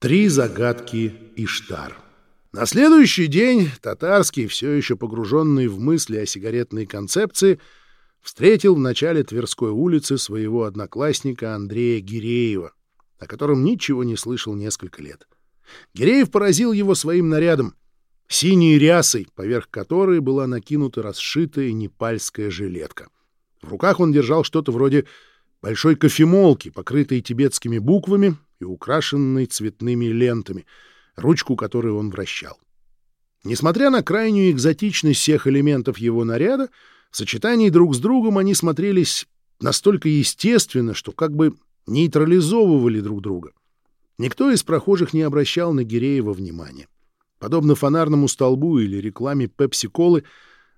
Три загадки Иштар. На следующий день Татарский, все еще погруженный в мысли о сигаретной концепции, встретил в начале Тверской улицы своего одноклассника Андрея Гиреева, о котором ничего не слышал несколько лет. Гиреев поразил его своим нарядом — синей рясой, поверх которой была накинута расшитая непальская жилетка. В руках он держал что-то вроде большой кофемолки, покрытой тибетскими буквами и украшенной цветными лентами, ручку которой он вращал. Несмотря на крайнюю экзотичность всех элементов его наряда, в сочетании друг с другом они смотрелись настолько естественно, что как бы нейтрализовывали друг друга. Никто из прохожих не обращал на Гиреева внимания. Подобно фонарному столбу или рекламе пепси-колы,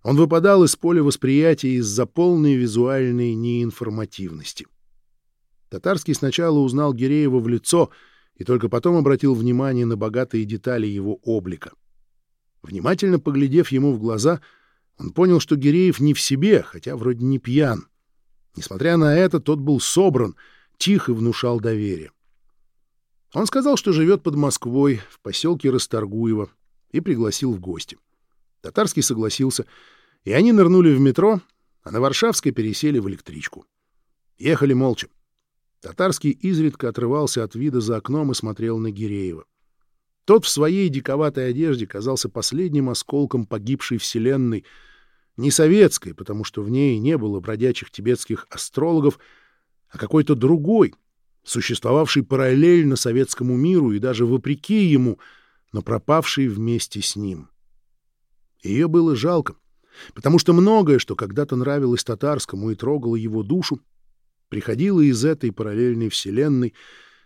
он выпадал из поля восприятия из-за полной визуальной неинформативности. Татарский сначала узнал Гиреева в лицо и только потом обратил внимание на богатые детали его облика. Внимательно поглядев ему в глаза, он понял, что Гиреев не в себе, хотя вроде не пьян. Несмотря на это, тот был собран, тихо внушал доверие. Он сказал, что живет под Москвой, в поселке Расторгуево, и пригласил в гости. Татарский согласился, и они нырнули в метро, а на Варшавской пересели в электричку. Ехали молча. Татарский изредка отрывался от вида за окном и смотрел на Гиреева. Тот в своей диковатой одежде казался последним осколком погибшей вселенной, не советской, потому что в ней не было бродячих тибетских астрологов, а какой-то другой, существовавший параллельно советскому миру и даже вопреки ему, но пропавший вместе с ним. Ее было жалко, потому что многое, что когда-то нравилось татарскому и трогало его душу, приходила из этой параллельной вселенной,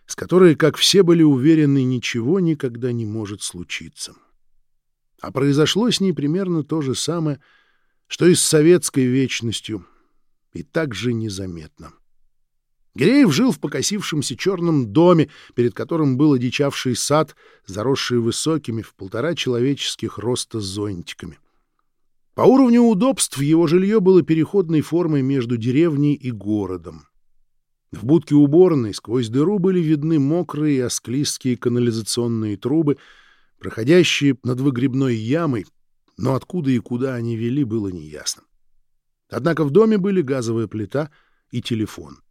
с которой, как все были уверены, ничего никогда не может случиться. А произошло с ней примерно то же самое, что и с советской вечностью, и так же незаметно. Гиреев жил в покосившемся черном доме, перед которым был одичавший сад, заросший высокими в полтора человеческих роста зонтиками. По уровню удобств его жилье было переходной формой между деревней и городом. В будке уборной сквозь дыру были видны мокрые осклизкие канализационные трубы, проходящие над выгребной ямой, но откуда и куда они вели, было неясно. Однако в доме были газовая плита и телефон.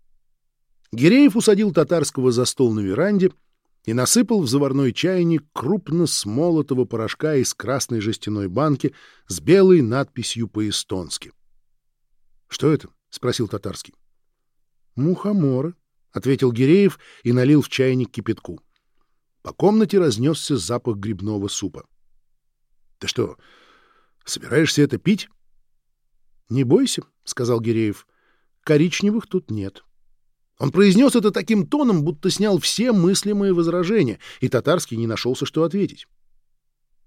Гиреев усадил татарского за стол на веранде и насыпал в заварной чайник крупно смолотого порошка из красной жестяной банки с белой надписью по-эстонски. — Что это? — спросил татарский. «Мухоморы», — ответил Гиреев и налил в чайник кипятку. По комнате разнесся запах грибного супа. «Ты что, собираешься это пить?» «Не бойся», — сказал Гиреев. «Коричневых тут нет». Он произнес это таким тоном, будто снял все мыслимые возражения, и Татарский не нашелся, что ответить.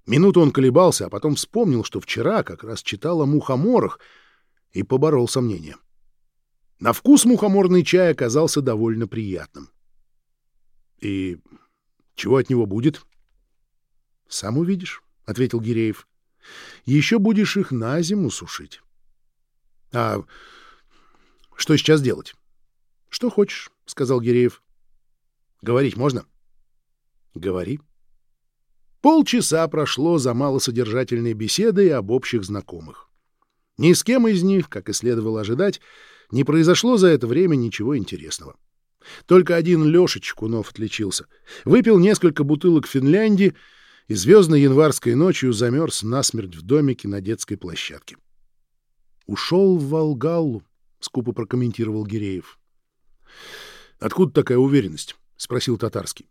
Минуту он колебался, а потом вспомнил, что вчера как раз читал о мухоморах, и поборол сомнения. На вкус мухоморный чай оказался довольно приятным. — И чего от него будет? — Сам увидишь, — ответил Гиреев. — Еще будешь их на зиму сушить. — А что сейчас делать? — Что хочешь, — сказал Гиреев. — Говорить можно? — Говори. Полчаса прошло за малосодержательной беседой об общих знакомых. Ни с кем из них, как и следовало ожидать, не произошло за это время ничего интересного. Только один Леша Чекунов отличился. Выпил несколько бутылок Финляндии и звездной январской ночью замерз насмерть в домике на детской площадке. «Ушел в Волгалу», — скупо прокомментировал Гиреев. «Откуда такая уверенность?» — спросил Татарский.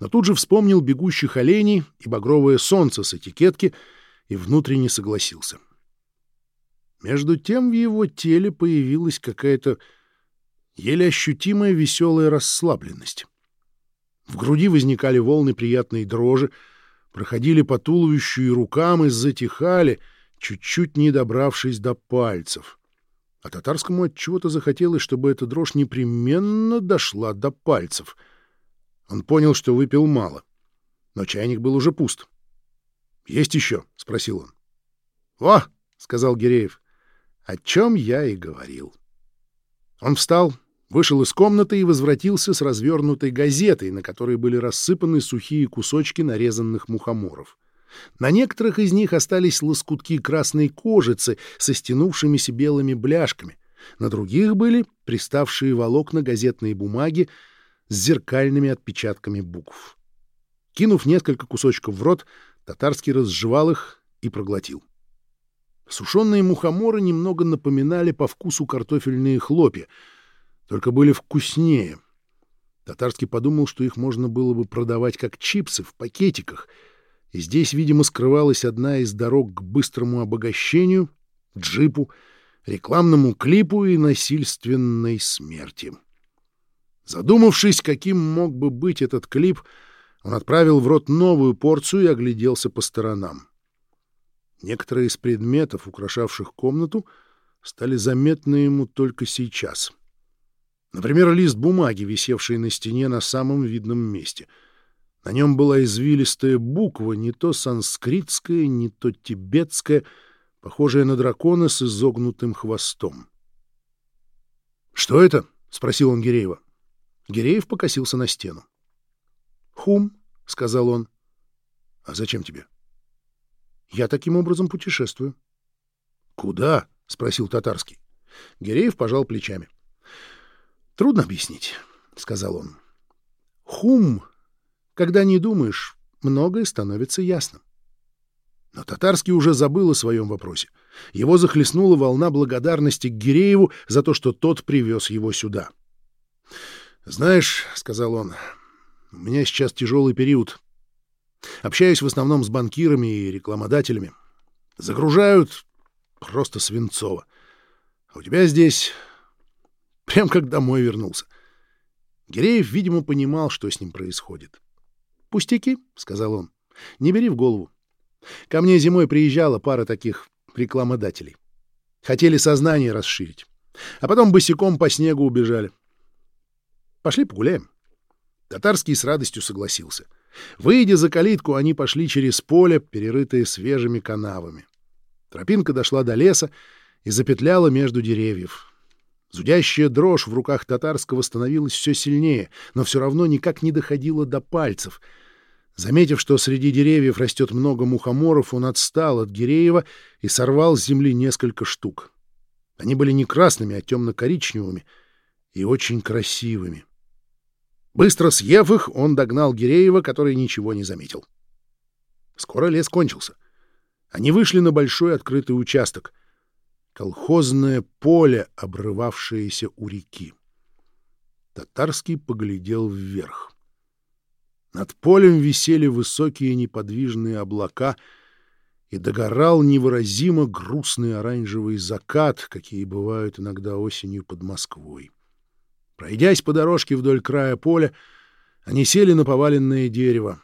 Но тут же вспомнил бегущих оленей и багровое солнце с этикетки и внутренне согласился. Между тем в его теле появилась какая-то еле ощутимая веселая расслабленность. В груди возникали волны приятной дрожи, проходили по туловищу и рукам и затихали, чуть-чуть не добравшись до пальцев. А татарскому от чего-то захотелось, чтобы эта дрожь непременно дошла до пальцев. Он понял, что выпил мало, но чайник был уже пуст. «Есть еще?» — спросил он. «О!» — сказал Гиреев о чем я и говорил. Он встал, вышел из комнаты и возвратился с развернутой газетой, на которой были рассыпаны сухие кусочки нарезанных мухоморов. На некоторых из них остались лоскутки красной кожицы со стянувшимися белыми бляшками, на других были приставшие волокна газетной бумаги с зеркальными отпечатками букв. Кинув несколько кусочков в рот, татарский разжевал их и проглотил. Сушеные мухоморы немного напоминали по вкусу картофельные хлопья, только были вкуснее. Татарский подумал, что их можно было бы продавать как чипсы в пакетиках, и здесь, видимо, скрывалась одна из дорог к быстрому обогащению, джипу, рекламному клипу и насильственной смерти. Задумавшись, каким мог бы быть этот клип, он отправил в рот новую порцию и огляделся по сторонам. Некоторые из предметов, украшавших комнату, стали заметны ему только сейчас. Например, лист бумаги, висевший на стене на самом видном месте. На нем была извилистая буква, не то санскритская, не то тибетская, похожая на дракона с изогнутым хвостом. «Что это?» — спросил он Гиреева. Гиреев покосился на стену. «Хум», — сказал он. «А зачем тебе?» Я таким образом путешествую. — Куда? — спросил Татарский. Гиреев пожал плечами. — Трудно объяснить, — сказал он. — Хум, когда не думаешь, многое становится ясным. Но Татарский уже забыл о своем вопросе. Его захлестнула волна благодарности к Гирееву за то, что тот привез его сюда. — Знаешь, — сказал он, — у меня сейчас тяжелый период. Общаюсь в основном с банкирами и рекламодателями. Загружают просто свинцово. А у тебя здесь прям как домой вернулся. Гиреев, видимо, понимал, что с ним происходит. «Пустяки», — сказал он, — «не бери в голову. Ко мне зимой приезжала пара таких рекламодателей. Хотели сознание расширить, а потом босиком по снегу убежали. Пошли погуляем». Татарский с радостью согласился — Выйдя за калитку, они пошли через поле, перерытое свежими канавами. Тропинка дошла до леса и запетляла между деревьев. Зудящая дрожь в руках татарского становилась все сильнее, но все равно никак не доходила до пальцев. Заметив, что среди деревьев растет много мухоморов, он отстал от Гиреева и сорвал с земли несколько штук. Они были не красными, а темно-коричневыми и очень красивыми. Быстро съев их, он догнал Гиреева, который ничего не заметил. Скоро лес кончился. Они вышли на большой открытый участок. Колхозное поле, обрывавшееся у реки. Татарский поглядел вверх. Над полем висели высокие неподвижные облака, и догорал невыразимо грустный оранжевый закат, какие бывают иногда осенью под Москвой. Пройдясь по дорожке вдоль края поля, они сели на поваленное дерево.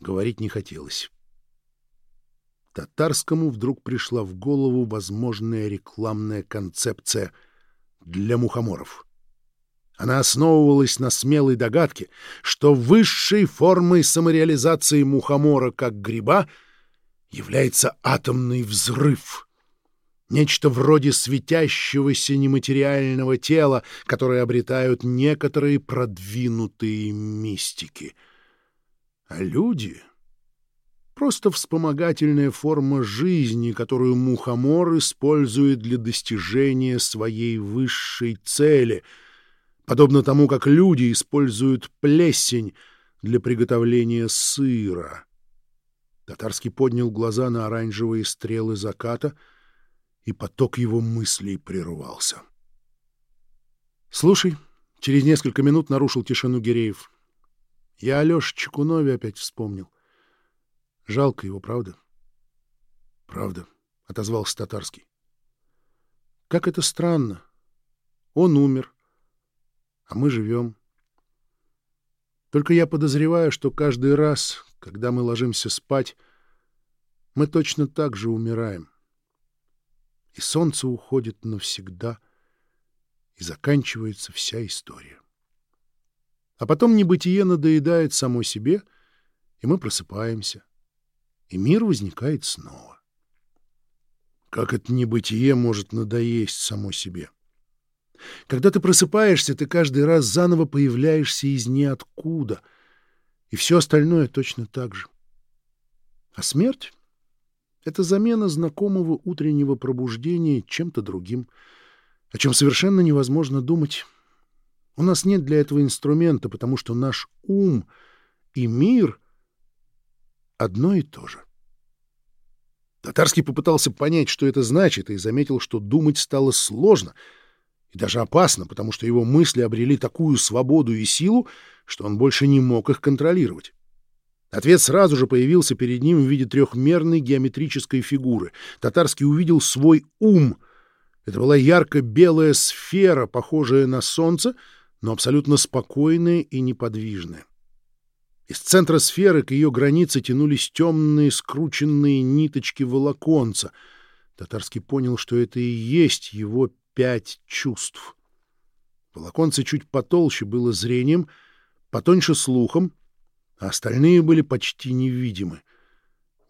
Говорить не хотелось. Татарскому вдруг пришла в голову возможная рекламная концепция для мухоморов. Она основывалась на смелой догадке, что высшей формой самореализации мухомора как гриба является атомный взрыв — нечто вроде светящегося нематериального тела, которое обретают некоторые продвинутые мистики. А люди — просто вспомогательная форма жизни, которую мухомор использует для достижения своей высшей цели, подобно тому, как люди используют плесень для приготовления сыра. Татарский поднял глаза на оранжевые стрелы заката — и поток его мыслей прервался. «Слушай», — через несколько минут нарушил тишину Гиреев, — «я Алёш Чекунове опять вспомнил. Жалко его, правда?» «Правда», — отозвался Татарский. «Как это странно. Он умер, а мы живем. Только я подозреваю, что каждый раз, когда мы ложимся спать, мы точно так же умираем и солнце уходит навсегда, и заканчивается вся история. А потом небытие надоедает само себе, и мы просыпаемся, и мир возникает снова. Как это небытие может надоесть само себе? Когда ты просыпаешься, ты каждый раз заново появляешься из ниоткуда. И все остальное точно так же. А смерть — это замена знакомого утреннего пробуждения чем-то другим, о чем совершенно невозможно думать. У нас нет для этого инструмента, потому что наш ум и мир одно и то же. Татарский попытался понять, что это значит, и заметил, что думать стало сложно и даже опасно, потому что его мысли обрели такую свободу и силу, что он больше не мог их контролировать. Ответ сразу же появился перед ним в виде трехмерной геометрической фигуры. Татарский увидел свой ум. Это была ярко-белая сфера, похожая на солнце, но абсолютно спокойная и неподвижная. Из центра сферы к ее границе тянулись темные скрученные ниточки волоконца. Татарский понял, что это и есть его пять чувств. Волоконце чуть потолще было зрением, потоньше слухом, а остальные были почти невидимы.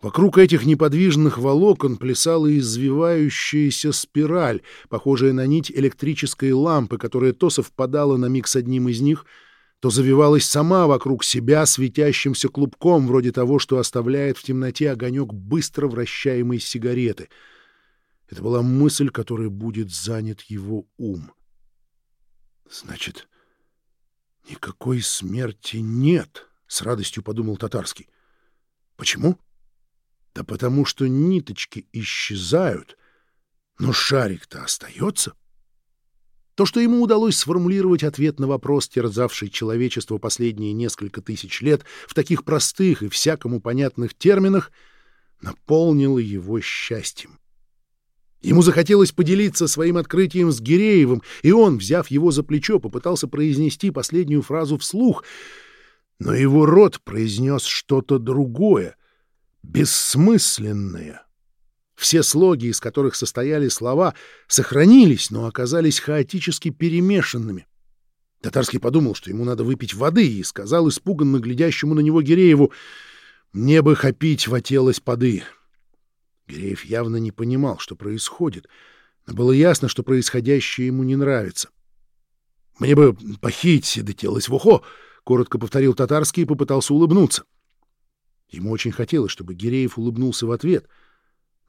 Вокруг этих неподвижных волокон плясала извивающаяся спираль, похожая на нить электрической лампы, которая то совпадала на миг с одним из них, то завивалась сама вокруг себя светящимся клубком, вроде того, что оставляет в темноте огонек быстро вращаемой сигареты. Это была мысль, которой будет занят его ум. «Значит, никакой смерти нет», — с радостью подумал Татарский. «Почему?» Да потому что ниточки исчезают, но шарик-то остается. То, что ему удалось сформулировать ответ на вопрос, терзавший человечество последние несколько тысяч лет, в таких простых и всякому понятных терминах, наполнило его счастьем. Ему захотелось поделиться своим открытием с Гиреевым, и он, взяв его за плечо, попытался произнести последнюю фразу вслух, но его рот произнес что-то другое, бессмысленные. Все слоги, из которых состояли слова, сохранились, но оказались хаотически перемешанными. Татарский подумал, что ему надо выпить воды, и сказал испуганно глядящему на него Гирееву, «Мне бы хопить хотелось поды». Гиреев явно не понимал, что происходит, но было ясно, что происходящее ему не нравится. «Мне бы похить, дотелось в ухо», — коротко повторил Татарский и попытался улыбнуться. Ему очень хотелось, чтобы Гиреев улыбнулся в ответ.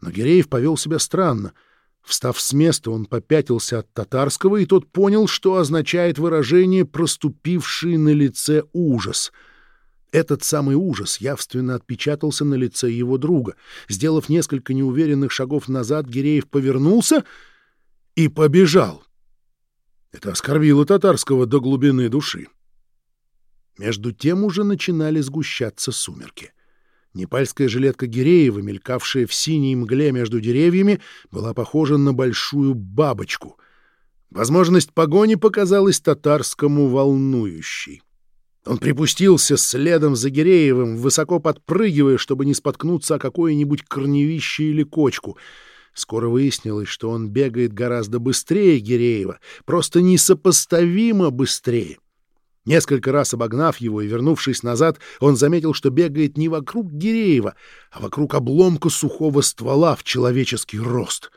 Но Гиреев повел себя странно. Встав с места, он попятился от татарского, и тот понял, что означает выражение «проступивший на лице ужас». Этот самый ужас явственно отпечатался на лице его друга. Сделав несколько неуверенных шагов назад, Гиреев повернулся и побежал. Это оскорбило татарского до глубины души. Между тем уже начинали сгущаться сумерки. Непальская жилетка Гиреева, мелькавшая в синей мгле между деревьями, была похожа на большую бабочку. Возможность погони показалась татарскому волнующей. Он припустился следом за Гиреевым, высоко подпрыгивая, чтобы не споткнуться о какое-нибудь корневище или кочку. Скоро выяснилось, что он бегает гораздо быстрее Гиреева, просто несопоставимо быстрее. Несколько раз обогнав его и вернувшись назад, он заметил, что бегает не вокруг Гиреева, а вокруг обломка сухого ствола в человеческий рост.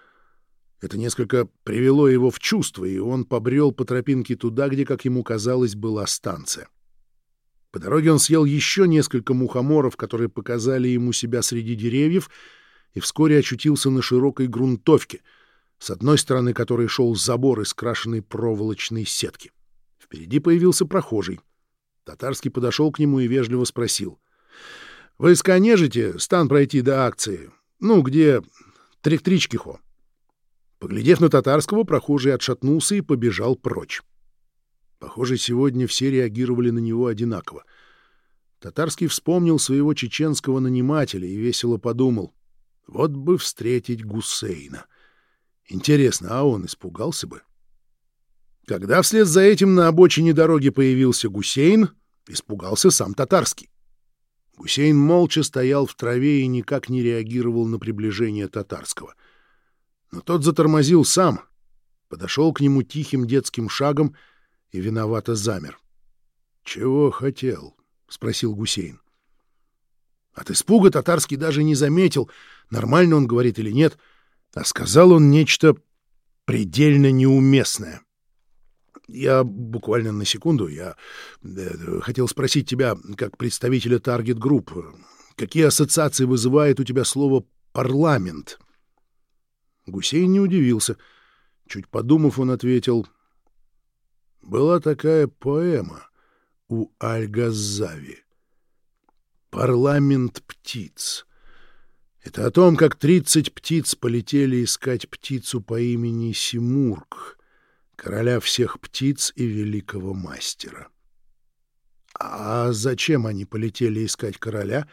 Это несколько привело его в чувство, и он побрел по тропинке туда, где, как ему казалось, была станция. По дороге он съел еще несколько мухоморов, которые показали ему себя среди деревьев, и вскоре очутился на широкой грунтовке, с одной стороны которой шел забор из крашенной проволочной сетки. Впереди появился прохожий. Татарский подошел к нему и вежливо спросил. — Вы сканежите стан пройти до акции? Ну, где триктрички хо? Поглядев на Татарского, прохожий отшатнулся и побежал прочь. Похоже, сегодня все реагировали на него одинаково. Татарский вспомнил своего чеченского нанимателя и весело подумал. Вот бы встретить Гусейна. Интересно, а он испугался бы? Когда вслед за этим на обочине дороги появился Гусейн, испугался сам Татарский. Гусейн молча стоял в траве и никак не реагировал на приближение Татарского. Но тот затормозил сам, подошел к нему тихим детским шагом и виновато замер. — Чего хотел? — спросил Гусейн. От испуга Татарский даже не заметил, нормально он говорит или нет, а сказал он нечто предельно неуместное. Я буквально на секунду, я э, хотел спросить тебя, как представителя Target Group, какие ассоциации вызывает у тебя слово «парламент»? Гусейн не удивился. Чуть подумав, он ответил, «Была такая поэма у Аль-Газави. «Парламент птиц». Это о том, как тридцать птиц полетели искать птицу по имени Симург, короля всех птиц и великого мастера. А зачем они полетели искать короля,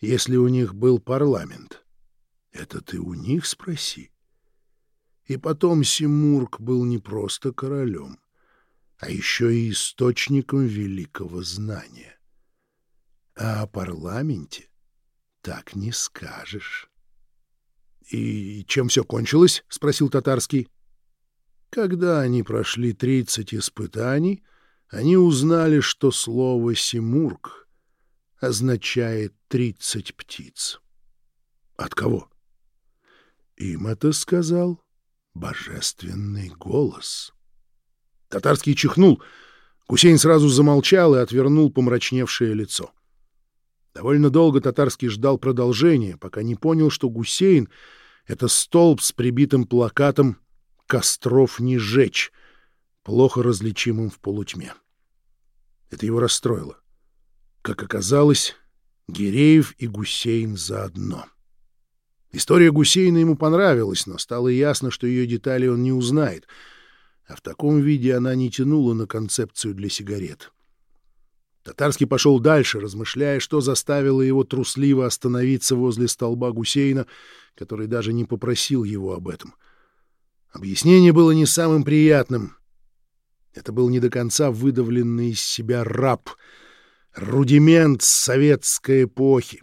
если у них был парламент? Это ты у них спроси. И потом Симург был не просто королем, а еще и источником великого знания. А о парламенте так не скажешь. — И чем все кончилось? — спросил Татарский. — Когда они прошли тридцать испытаний, они узнали, что слово «симург» означает «тридцать птиц». — От кого? — Им это сказал божественный голос. Татарский чихнул. Гусейн сразу замолчал и отвернул помрачневшее лицо. — Довольно долго татарский ждал продолжения, пока не понял, что Гусейн — это столб с прибитым плакатом «Костров не жечь», плохо различимым в полутьме. Это его расстроило. Как оказалось, Гиреев и Гусейн заодно. История Гусейна ему понравилась, но стало ясно, что ее детали он не узнает, а в таком виде она не тянула на концепцию для сигарет. Татарский пошел дальше, размышляя, что заставило его трусливо остановиться возле столба Гусейна, который даже не попросил его об этом. Объяснение было не самым приятным. Это был не до конца выдавленный из себя раб, рудимент советской эпохи.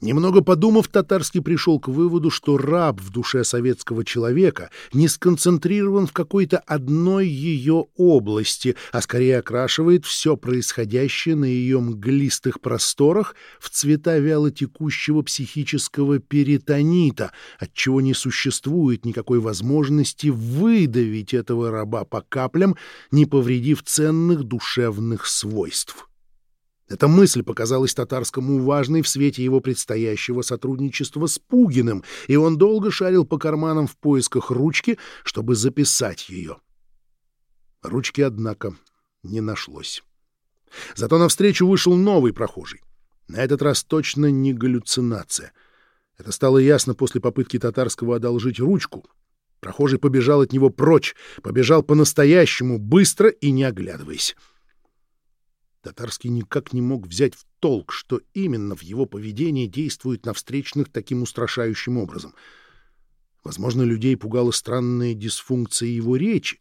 Немного подумав, Татарский пришел к выводу, что раб в душе советского человека не сконцентрирован в какой-то одной ее области, а скорее окрашивает все происходящее на ее мглистых просторах в цвета вялотекущего психического перитонита, отчего не существует никакой возможности выдавить этого раба по каплям, не повредив ценных душевных свойств. Эта мысль показалась татарскому важной в свете его предстоящего сотрудничества с Пугиным, и он долго шарил по карманам в поисках ручки, чтобы записать ее. Ручки, однако, не нашлось. Зато навстречу вышел новый прохожий. На этот раз точно не галлюцинация. Это стало ясно после попытки татарского одолжить ручку. Прохожий побежал от него прочь, побежал по-настоящему, быстро и не оглядываясь. Татарский никак не мог взять в толк, что именно в его поведении действует на встречных таким устрашающим образом. Возможно, людей пугала странная дисфункция его речи,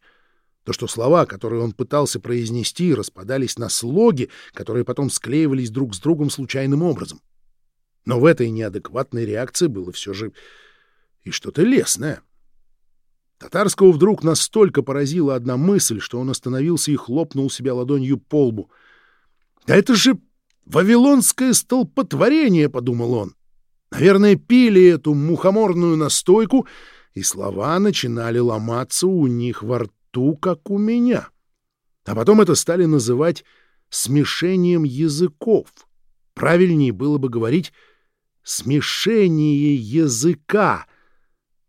то, что слова, которые он пытался произнести, распадались на слоги, которые потом склеивались друг с другом случайным образом. Но в этой неадекватной реакции было все же и что-то лесное. Татарского вдруг настолько поразила одна мысль, что он остановился и хлопнул себя ладонью по лбу — «Да это же вавилонское столпотворение!» — подумал он. «Наверное, пили эту мухоморную настойку, и слова начинали ломаться у них во рту, как у меня. А потом это стали называть смешением языков. Правильнее было бы говорить «смешение языка»,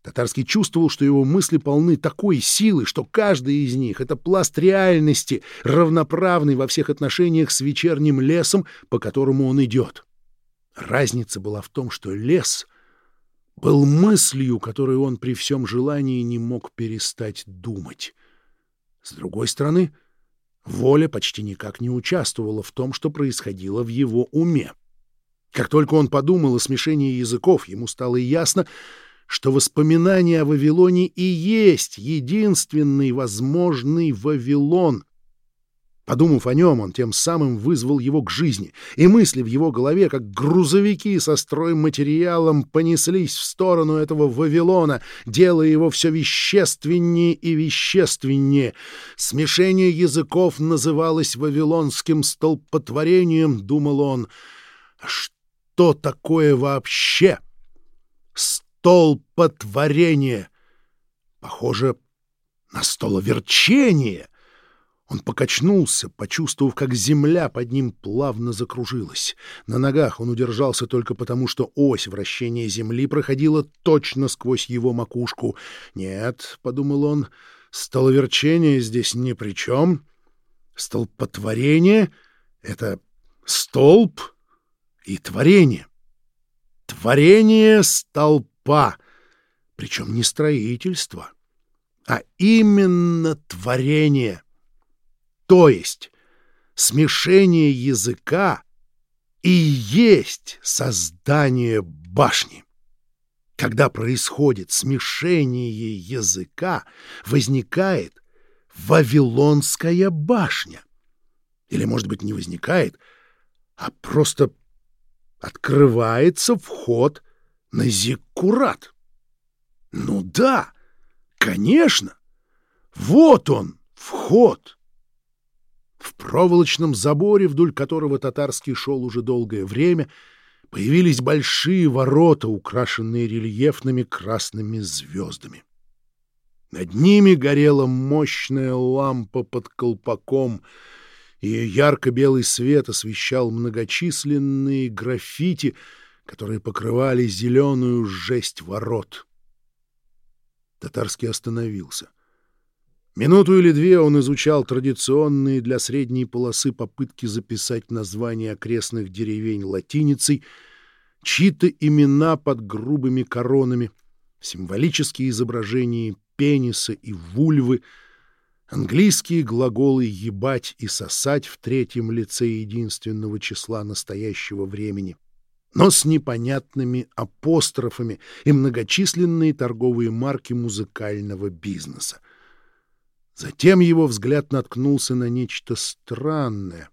Татарский чувствовал, что его мысли полны такой силы, что каждый из них — это пласт реальности, равноправный во всех отношениях с вечерним лесом, по которому он идет. Разница была в том, что лес был мыслью, которую он при всем желании не мог перестать думать. С другой стороны, воля почти никак не участвовала в том, что происходило в его уме. Как только он подумал о смешении языков, ему стало ясно, что воспоминание о Вавилоне и есть единственный возможный Вавилон. Подумав о нем, он тем самым вызвал его к жизни, и мысли в его голове, как грузовики со стройматериалом, понеслись в сторону этого Вавилона, делая его все вещественнее и вещественнее. Смешение языков называлось вавилонским столпотворением, думал он. Что такое вообще столпотворение. Похоже на столоверчение. Он покачнулся, почувствовав, как земля под ним плавно закружилась. На ногах он удержался только потому, что ось вращения земли проходила точно сквозь его макушку. «Нет», — подумал он, — «столоверчение здесь ни при чем. Столпотворение — это столб и творение. Творение столпа, причем не строительство, а именно творение — то есть смешение языка и есть создание башни. Когда происходит смешение языка, возникает Вавилонская башня. Или, может быть, не возникает, а просто открывается вход на Зиккурат. Ну да, конечно, вот он, вход. В проволочном заборе, вдоль которого татарский шел уже долгое время, появились большие ворота, украшенные рельефными красными звездами. Над ними горела мощная лампа под колпаком, и ярко-белый свет освещал многочисленные граффити, которые покрывали зеленую жесть ворот. Татарский остановился. Минуту или две он изучал традиционные для средней полосы попытки записать названия окрестных деревень латиницей, чьи-то имена под грубыми коронами, символические изображения пениса и вульвы, английские глаголы «ебать» и «сосать» в третьем лице единственного числа настоящего времени, но с непонятными апострофами и многочисленные торговые марки музыкального бизнеса. Затем его взгляд наткнулся на нечто странное.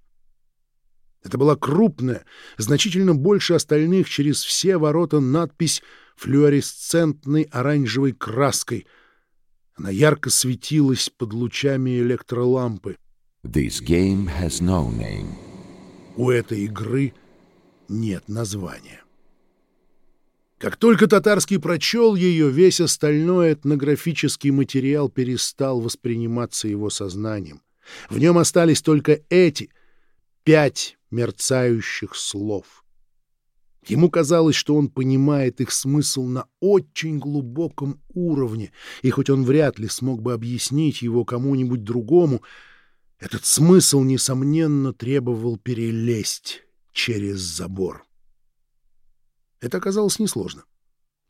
Это была крупная, значительно больше остальных через все ворота надпись флюоресцентной оранжевой краской. Она ярко светилась под лучами электролампы. This game has no name. У этой игры нет названия. Как только татарский прочел ее, весь остальной этнографический материал перестал восприниматься его сознанием. В нем остались только эти пять мерцающих слов. Ему казалось, что он понимает их смысл на очень глубоком уровне, и хоть он вряд ли смог бы объяснить его кому-нибудь другому, этот смысл, несомненно, требовал перелезть через забор. Это оказалось несложно.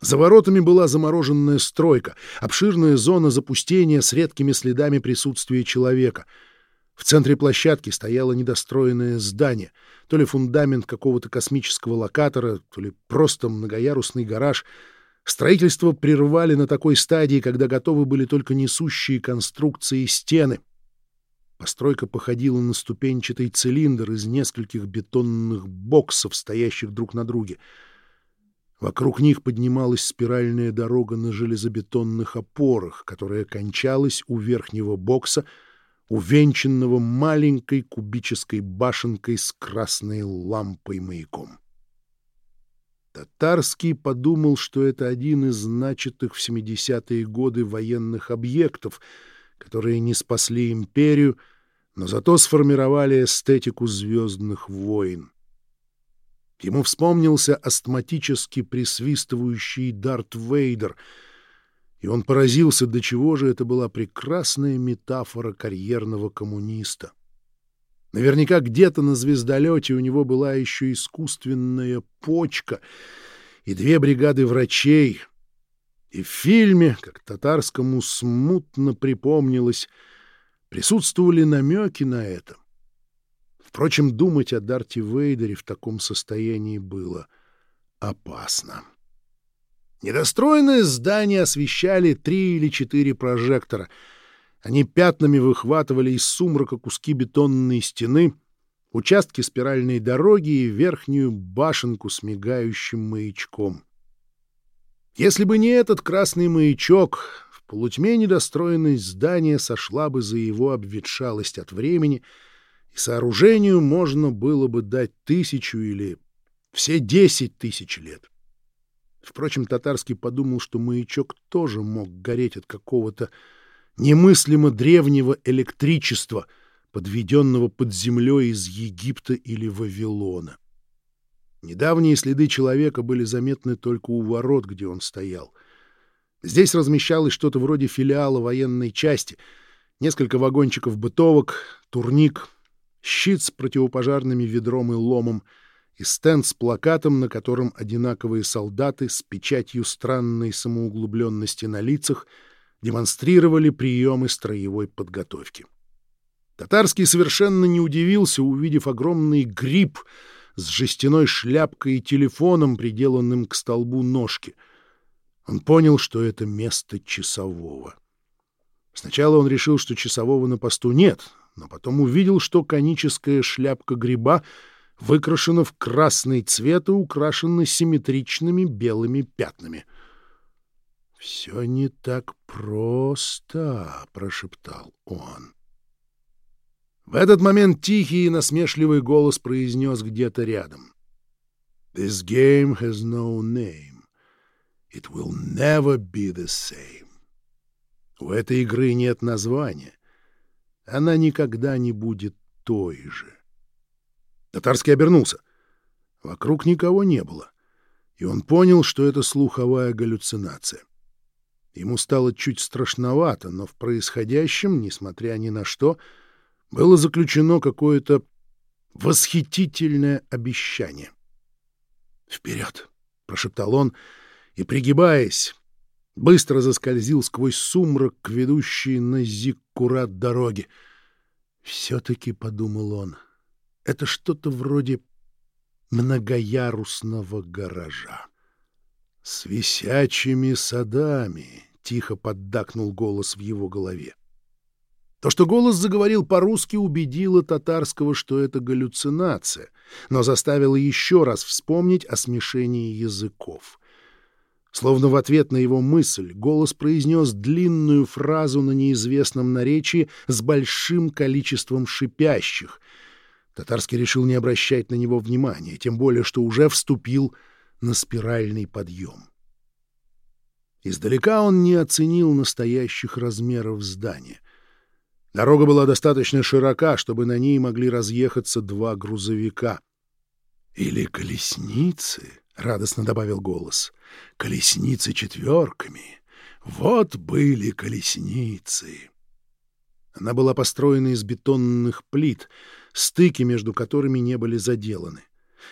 За воротами была замороженная стройка, обширная зона запустения с редкими следами присутствия человека. В центре площадки стояло недостроенное здание, то ли фундамент какого-то космического локатора, то ли просто многоярусный гараж. Строительство прервали на такой стадии, когда готовы были только несущие конструкции стены. Постройка походила на ступенчатый цилиндр из нескольких бетонных боксов, стоящих друг на друге — Вокруг них поднималась спиральная дорога на железобетонных опорах, которая кончалась у верхнего бокса, увенчанного маленькой кубической башенкой с красной лампой-маяком. Татарский подумал, что это один из начатых в 70-е годы военных объектов, которые не спасли империю, но зато сформировали эстетику звездных войн. Ему вспомнился астматически присвистывающий Дарт Вейдер, и он поразился, до чего же это была прекрасная метафора карьерного коммуниста. Наверняка где-то на звездолете у него была еще искусственная почка и две бригады врачей. И в фильме, как татарскому смутно припомнилось, присутствовали намеки на это. Впрочем, думать о Дарте Вейдере в таком состоянии было опасно. Недостроенное здание освещали три или четыре прожектора. Они пятнами выхватывали из сумрака куски бетонной стены, участки спиральной дороги и верхнюю башенку с мигающим маячком. Если бы не этот красный маячок, в полутьме недостроенность здания сошла бы за его обветшалость от времени — и сооружению можно было бы дать тысячу или все десять тысяч лет. Впрочем, Татарский подумал, что маячок тоже мог гореть от какого-то немыслимо древнего электричества, подведенного под землей из Египта или Вавилона. Недавние следы человека были заметны только у ворот, где он стоял. Здесь размещалось что-то вроде филиала военной части, несколько вагончиков бытовок, турник, щит с противопожарными ведром и ломом и стенд с плакатом, на котором одинаковые солдаты с печатью странной самоуглубленности на лицах демонстрировали приемы строевой подготовки. Татарский совершенно не удивился, увидев огромный гриб — с жестяной шляпкой и телефоном, приделанным к столбу ножки. Он понял, что это место часового. Сначала он решил, что часового на посту нет, но потом увидел, что коническая шляпка гриба выкрашена в красный цвет и украшена симметричными белыми пятнами. «Все не так просто», — прошептал он. В этот момент тихий и насмешливый голос произнес где-то рядом. «This game has no name. It will never be the same». У этой игры нет названия. Она никогда не будет той же. Татарский обернулся. Вокруг никого не было, и он понял, что это слуховая галлюцинация. Ему стало чуть страшновато, но в происходящем, несмотря ни на что, — было заключено какое-то восхитительное обещание. «Вперед!» — прошептал он, и, пригибаясь, быстро заскользил сквозь сумрак к ведущей на Зиккурат дороге. «Все-таки», — подумал он, — «это что-то вроде многоярусного гаража». «С висячими садами», — тихо поддакнул голос в его голове. То, что голос заговорил по-русски, убедило татарского, что это галлюцинация, но заставило еще раз вспомнить о смешении языков. Словно в ответ на его мысль, голос произнес длинную фразу на неизвестном наречии с большим количеством шипящих. Татарский решил не обращать на него внимания, тем более, что уже вступил на спиральный подъем. Издалека он не оценил настоящих размеров здания. Дорога была достаточно широка, чтобы на ней могли разъехаться два грузовика. «Или колесницы», — радостно добавил голос. «Колесницы четверками. Вот были колесницы». Она была построена из бетонных плит, стыки между которыми не были заделаны.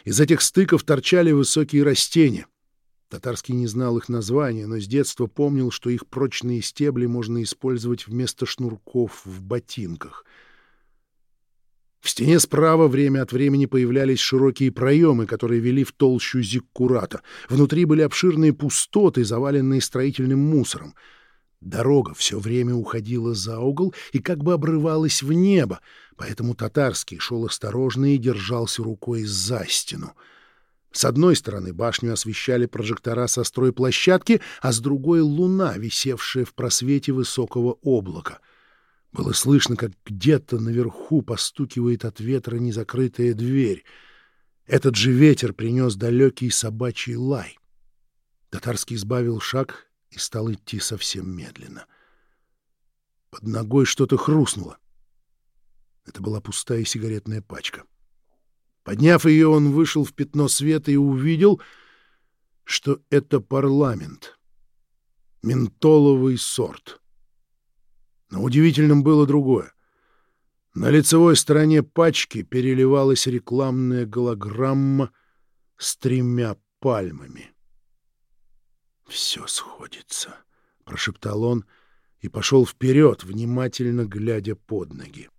Из этих стыков торчали высокие растения. Татарский не знал их названия, но с детства помнил, что их прочные стебли можно использовать вместо шнурков в ботинках. В стене справа время от времени появлялись широкие проемы, которые вели в толщу зиккурата. Внутри были обширные пустоты, заваленные строительным мусором. Дорога все время уходила за угол и как бы обрывалась в небо, поэтому татарский шел осторожно и держался рукой за стену. С одной стороны башню освещали прожектора со стройплощадки, а с другой — луна, висевшая в просвете высокого облака. Было слышно, как где-то наверху постукивает от ветра незакрытая дверь. Этот же ветер принес далекий собачий лай. Татарский сбавил шаг и стал идти совсем медленно. Под ногой что-то хрустнуло. Это была пустая сигаретная пачка. — Подняв ее, он вышел в пятно света и увидел, что это парламент. Ментоловый сорт. Но удивительным было другое. На лицевой стороне пачки переливалась рекламная голограмма с тремя пальмами. «Все сходится», — прошептал он и пошел вперед, внимательно глядя под ноги.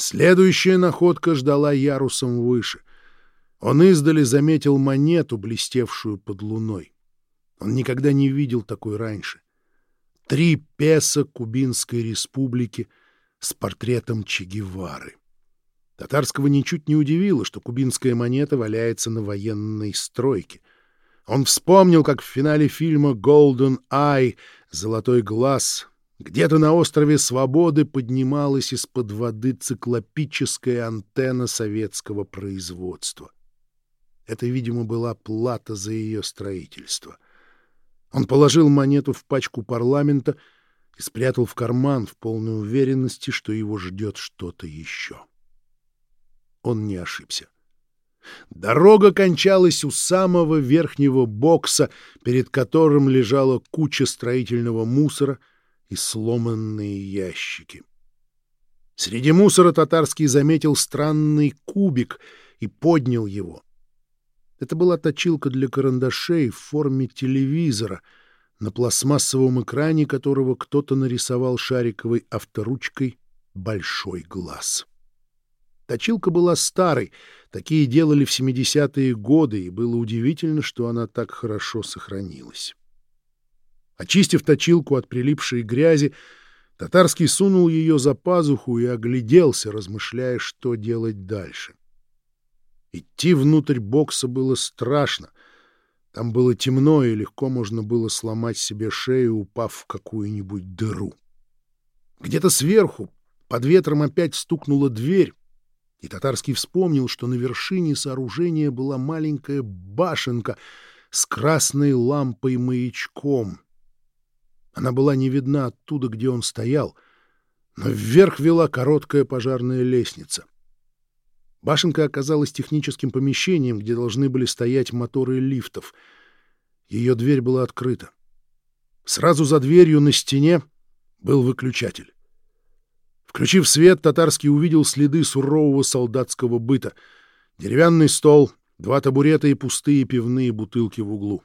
Следующая находка ждала ярусом выше. Он издали заметил монету, блестевшую под луной. Он никогда не видел такой раньше. Три песо Кубинской республики с портретом Че Гевары. Татарского ничуть не удивило, что кубинская монета валяется на военной стройке. Он вспомнил, как в финале фильма «Golden Eye» «Золотой глаз» Где-то на острове Свободы поднималась из-под воды циклопическая антенна советского производства. Это, видимо, была плата за ее строительство. Он положил монету в пачку парламента и спрятал в карман в полной уверенности, что его ждет что-то еще. Он не ошибся. Дорога кончалась у самого верхнего бокса, перед которым лежала куча строительного мусора и сломанные ящики. Среди мусора татарский заметил странный кубик и поднял его. Это была точилка для карандашей в форме телевизора, на пластмассовом экране которого кто-то нарисовал шариковой авторучкой большой глаз. Точилка была старой, такие делали в 70-е годы, и было удивительно, что она так хорошо сохранилась. Очистив точилку от прилипшей грязи, Татарский сунул ее за пазуху и огляделся, размышляя, что делать дальше. Идти внутрь бокса было страшно. Там было темно, и легко можно было сломать себе шею, упав в какую-нибудь дыру. Где-то сверху под ветром опять стукнула дверь, и Татарский вспомнил, что на вершине сооружения была маленькая башенка с красной лампой-маячком. Она была не видна оттуда, где он стоял, но вверх вела короткая пожарная лестница — Башенка оказалась техническим помещением, где должны были стоять моторы лифтов. Ее дверь была открыта. Сразу за дверью на стене был выключатель. Включив свет, Татарский увидел следы сурового солдатского быта. Деревянный стол, два табурета и пустые пивные бутылки в углу.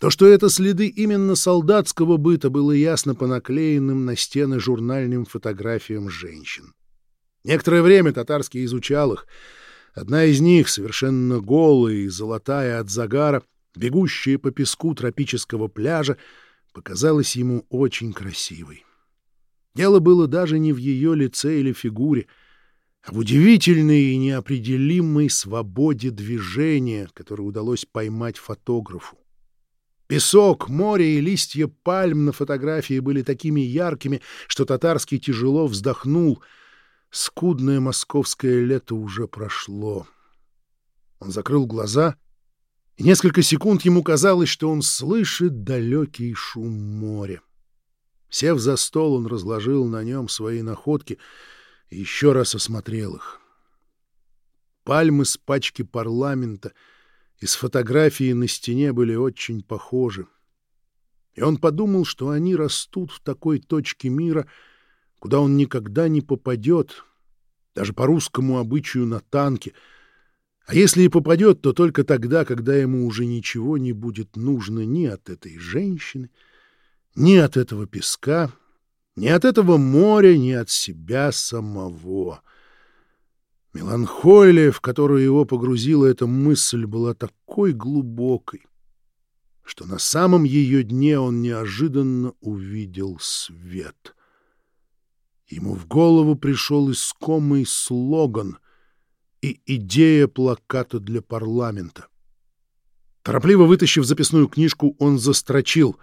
То, что это следы именно солдатского быта, было ясно по наклеенным на стены журнальным фотографиям женщин. Некоторое время татарский изучал их. Одна из них, совершенно голая и золотая от загара, бегущая по песку тропического пляжа, показалась ему очень красивой. Дело было даже не в ее лице или фигуре, а в удивительной и неопределимой свободе движения, которую удалось поймать фотографу. Песок, море и листья пальм на фотографии были такими яркими, что татарский тяжело вздохнул — Скудное московское лето уже прошло. Он закрыл глаза, и несколько секунд ему казалось, что он слышит далекий шум моря. Сев за стол, он разложил на нем свои находки и еще раз осмотрел их. Пальмы с пачки парламента и с фотографией на стене были очень похожи. И он подумал, что они растут в такой точке мира — куда он никогда не попадет, даже по русскому обычаю на танке. А если и попадет, то только тогда, когда ему уже ничего не будет нужно ни от этой женщины, ни от этого песка, ни от этого моря, ни от себя самого. Меланхолия, в которую его погрузила эта мысль, была такой глубокой, что на самом ее дне он неожиданно увидел свет — Ему в голову пришел искомый слоган и идея плаката для парламента. Торопливо вытащив записную книжку, он застрочил.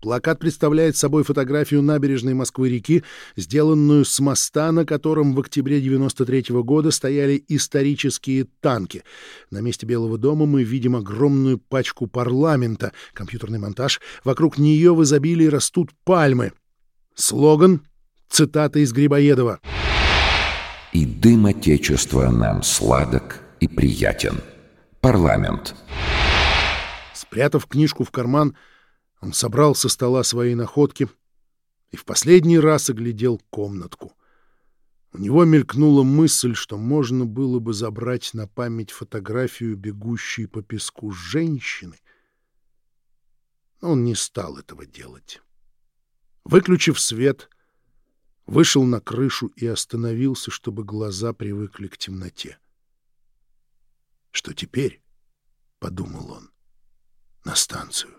Плакат представляет собой фотографию набережной Москвы-реки, сделанную с моста, на котором в октябре 93 -го года стояли исторические танки. На месте Белого дома мы видим огромную пачку парламента, компьютерный монтаж. Вокруг нее в изобилии растут пальмы. Слоган Цитата из Грибоедова. «И дым Отечества нам сладок и приятен. Парламент». Спрятав книжку в карман, он собрал со стола свои находки и в последний раз оглядел комнатку. У него мелькнула мысль, что можно было бы забрать на память фотографию бегущей по песку женщины, но он не стал этого делать. Выключив свет, вышел на крышу и остановился, чтобы глаза привыкли к темноте. «Что теперь?» — подумал он. «На станцию».